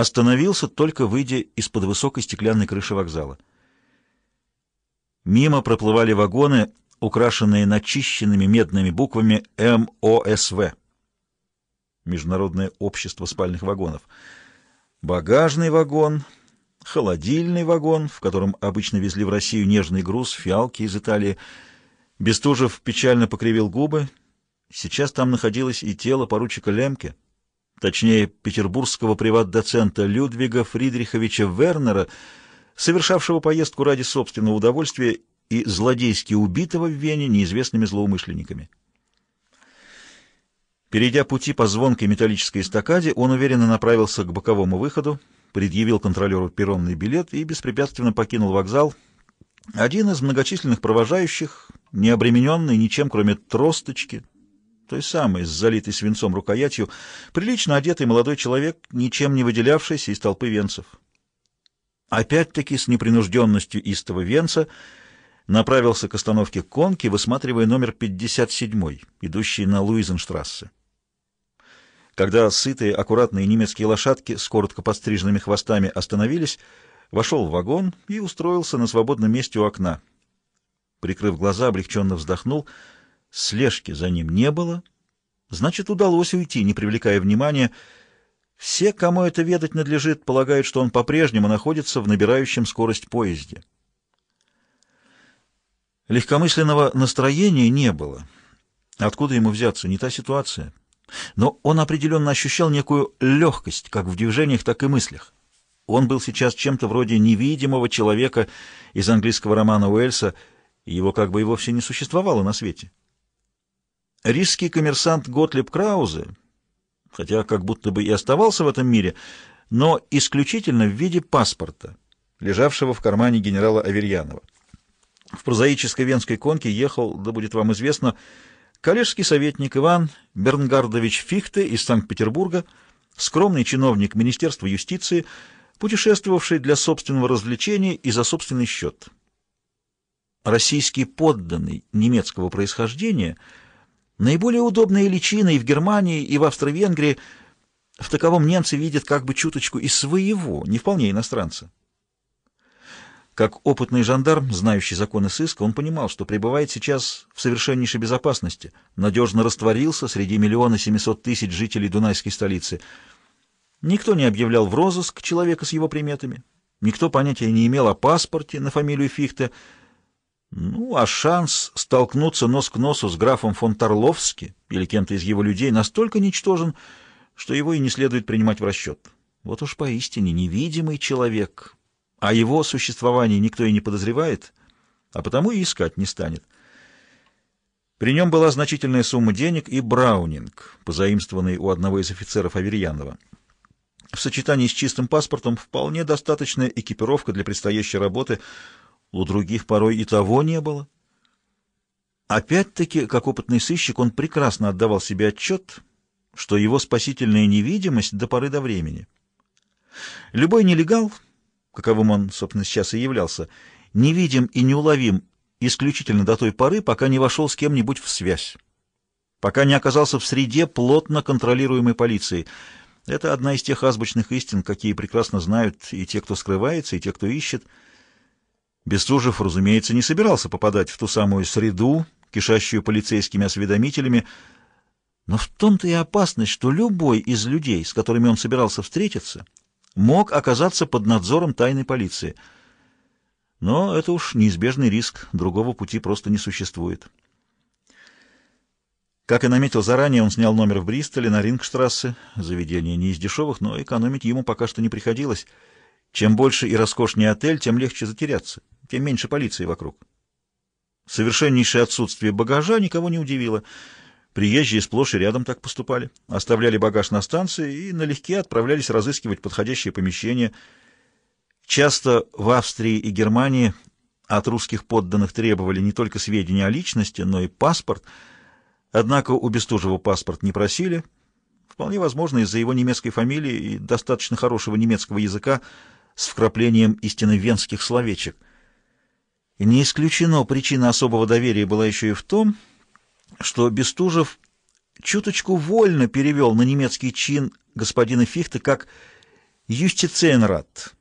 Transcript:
остановился, только выйдя из-под высокой стеклянной крыши вокзала. Мимо проплывали вагоны, украшенные начищенными медными буквами МОСВ. Международное общество спальных вагонов. Багажный вагон, холодильный вагон, в котором обычно везли в Россию нежный груз, фиалки из Италии. Бестужев печально покривил губы. Сейчас там находилось и тело поручика Лемке, точнее, петербургского приват-доцента Людвига Фридриховича Вернера, совершавшего поездку ради собственного удовольствия и злодейски убитого в Вене неизвестными злоумышленниками. Перейдя пути по звонкой металлической эстакаде, он уверенно направился к боковому выходу, предъявил контролеру перронный билет и беспрепятственно покинул вокзал. Один из многочисленных провожающих, не обремененный ничем, кроме тросточки, той самой, с залитой свинцом рукоятью, прилично одетый молодой человек, ничем не выделявшийся из толпы венцев. Опять-таки с непринужденностью истого венца направился к остановке конки, высматривая номер 57, идущий на Луизенштрассе. Когда сытые, аккуратные немецкие лошадки с коротко подстриженными хвостами остановились, вошел в вагон и устроился на свободном месте у окна. Прикрыв глаза, облегченно вздохнул. Слежки за ним не было. Значит, удалось уйти, не привлекая внимания. Все, кому это ведать надлежит, полагают, что он по-прежнему находится в набирающем скорость поезде. Легкомысленного настроения не было. Откуда ему взяться? Не та ситуация. Но он определенно ощущал некую легкость, как в движениях, так и мыслях. Он был сейчас чем-то вроде невидимого человека из английского романа Уэльса, его как бы и вовсе не существовало на свете. Рижский коммерсант Готлеб Краузе, хотя как будто бы и оставался в этом мире, но исключительно в виде паспорта, лежавшего в кармане генерала Аверьянова. В прозаической венской конке ехал, да будет вам известно, коллежский советник Иван Бернгардович Фихте из Санкт-Петербурга, скромный чиновник Министерства юстиции, путешествовавший для собственного развлечения и за собственный счет. Российский подданный немецкого происхождения наиболее удобные личины и в Германии, и в Австро-Венгрии. В таковом немцы видят как бы чуточку и своего, не вполне иностранца. Как опытный жандарм, знающий законы сыска, он понимал, что пребывает сейчас в совершеннейшей безопасности, надежно растворился среди миллиона семисот тысяч жителей Дунайской столицы. Никто не объявлял в розыск человека с его приметами, никто понятия не имел о паспорте на фамилию Фихте, ну, а шанс столкнуться нос к носу с графом фон Тарловски или кем-то из его людей настолько ничтожен, что его и не следует принимать в расчет. Вот уж поистине невидимый человек, о его существовании никто и не подозревает, а потому и искать не станет. При нем была значительная сумма денег и браунинг, позаимствованный у одного из офицеров Аверьянова. В сочетании с чистым паспортом вполне достаточная экипировка для предстоящей работы, у других порой и того не было. Опять-таки, как опытный сыщик, он прекрасно отдавал себе отчет, что его спасительная невидимость до поры до времени. Любой нелегал — каковым он, собственно, сейчас и являлся, невидим и неуловим исключительно до той поры, пока не вошел с кем-нибудь в связь, пока не оказался в среде плотно контролируемой полиции. Это одна из тех азбучных истин, какие прекрасно знают и те, кто скрывается, и те, кто ищет. Бестужев, разумеется, не собирался попадать в ту самую среду, кишащую полицейскими осведомителями, но в том-то и опасность, что любой из людей, с которыми он собирался встретиться, мог оказаться под надзором тайной полиции. Но это уж неизбежный риск, другого пути просто не существует. Как и наметил заранее, он снял номер в Бристоле на Рингштрассе. Заведение не из дешевых, но экономить ему пока что не приходилось. Чем больше и роскошнее отель, тем легче затеряться, тем меньше полиции вокруг. Совершеннейшее отсутствие багажа никого не удивило — Приезжие сплошь и рядом так поступали. Оставляли багаж на станции и налегке отправлялись разыскивать подходящее помещение. Часто в Австрии и Германии от русских подданных требовали не только сведения о личности, но и паспорт. Однако у Бестужева паспорт не просили. Вполне возможно, из-за его немецкой фамилии и достаточно хорошего немецкого языка с вкраплением истинно венских словечек. И не исключено, причина особого доверия была еще и в том, что Бестужев чуточку вольно перевел на немецкий чин господина Фихта как Юстициенрат.